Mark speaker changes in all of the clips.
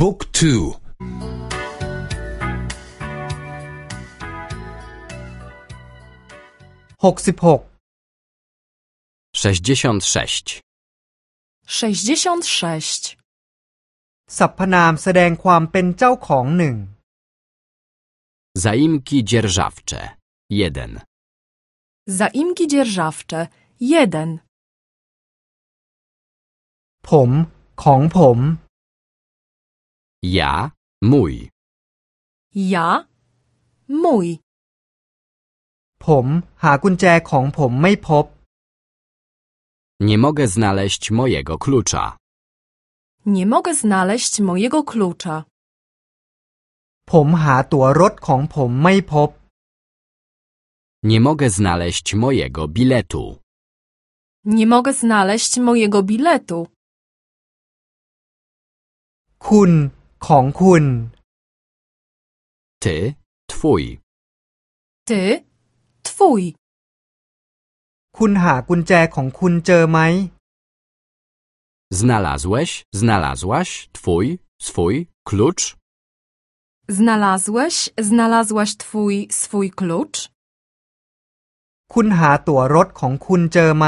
Speaker 1: บุ๊กทู
Speaker 2: หกสิบหก
Speaker 3: sześćdziesiąt sześć,
Speaker 4: 66.
Speaker 2: สรรพนามแสดงความเป็นเจ้าของหนึ่ง
Speaker 3: zaimki dzierżawcze jeden,
Speaker 4: Zaimki dzierżawcze 1.
Speaker 2: ผม ของผม
Speaker 3: ja, mój,
Speaker 4: Ja, mój.
Speaker 2: ผม หากุญแจของผมไม่พบ
Speaker 3: nie mogę znaleźć mojego klucza,
Speaker 4: Nie mogę znaleźć mojego klucza.
Speaker 2: ผมหาตั๋วรถของผมไม่พบ
Speaker 3: nie mogę znaleźć mojego biletu,
Speaker 4: Nie mogę znaleźć mojego biletu.
Speaker 2: คุณ ของคุณ
Speaker 3: ty, twój,
Speaker 4: Ty, twój.
Speaker 2: คุณหากุญแจของคุณเจอไหม
Speaker 3: znalazłeś, znalazłaś, twój, swój, klucz,
Speaker 4: Znalazłeś, znalazłaś twój, swój klucz?
Speaker 2: คุณหาตั๋วรถของคุณเจอไหม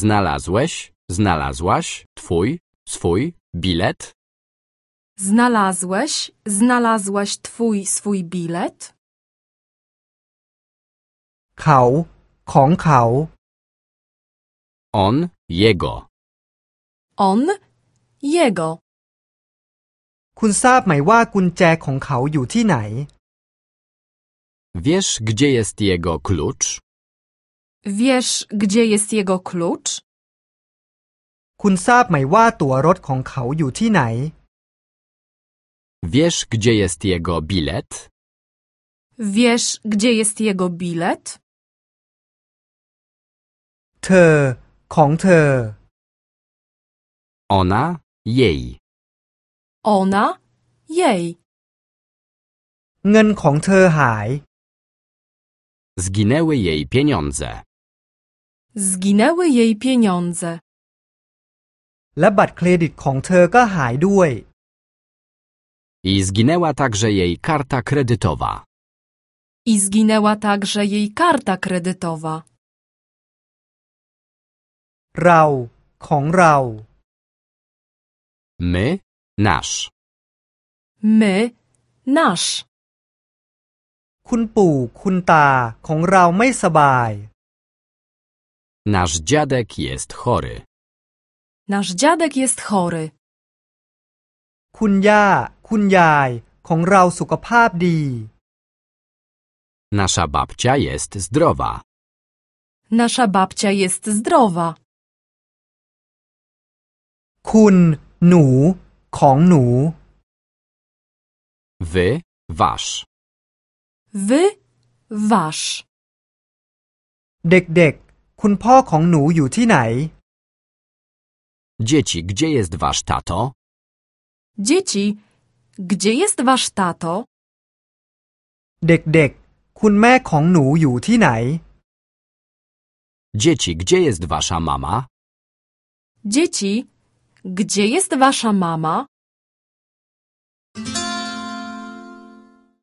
Speaker 3: znalazłeś, znalazłaś, twój, swój, bilet,
Speaker 4: Znalazłeś, znalazłaś twój, swój bilet?
Speaker 2: เขา ของเขา
Speaker 3: on, jego,
Speaker 4: On, jego.
Speaker 2: คุณทราบไหมว่ากุญแจของเขาอยู่ที่ไหน
Speaker 3: wiesz gdzie jest jego klucz,
Speaker 4: Wiesz, gdzie jest jego klucz?
Speaker 2: คุณทราบไหมว่าตั๋วรถของเขาอยู่ที่ไหน
Speaker 3: wiesz gdzie jest jego bilet,
Speaker 4: Wiesz, gdzie jest jego bilet?
Speaker 2: เธอ ของเธอ
Speaker 3: ona, jej,
Speaker 4: Ona, jej.
Speaker 2: เงินของเธอหาย
Speaker 3: zginęły jej pieniądze,
Speaker 4: Zginęły jej pieniądze.
Speaker 2: และบัตรเครดิตของเธอก็หายด้วย
Speaker 3: i zginęła także jej karta kredytowa,
Speaker 4: I zginęła także jej karta kredytowa.
Speaker 2: เรา ของเรา
Speaker 3: my, nasz,
Speaker 4: My, nasz.
Speaker 2: คุณปู่ คุณตา ของเราไม่สบาย
Speaker 3: nasz dziadek jest chory,
Speaker 4: Nasz dziadek jest chory.
Speaker 2: คุณย่า คุณยาย ของเราสุขภาพดี
Speaker 3: nasza babcia jest zdrowa,
Speaker 4: Nasza babcia jest zdrowa.
Speaker 2: คุณ หนู ของหนู
Speaker 3: wy, wasz,
Speaker 4: Wy, wasz.
Speaker 2: เด็กๆ คุณพ่อของหนูอยู่ที่ไหน
Speaker 3: dzieci, gdzie jest wasz tato,
Speaker 4: Dzieci, gdzie jest wasz tato?
Speaker 2: เด็กๆ คุณแม่ของหนูอยู่ที่ไหน
Speaker 3: dzieci, gdzie jest wasza mama,
Speaker 4: Dzieci, gdzie jest wasza mama?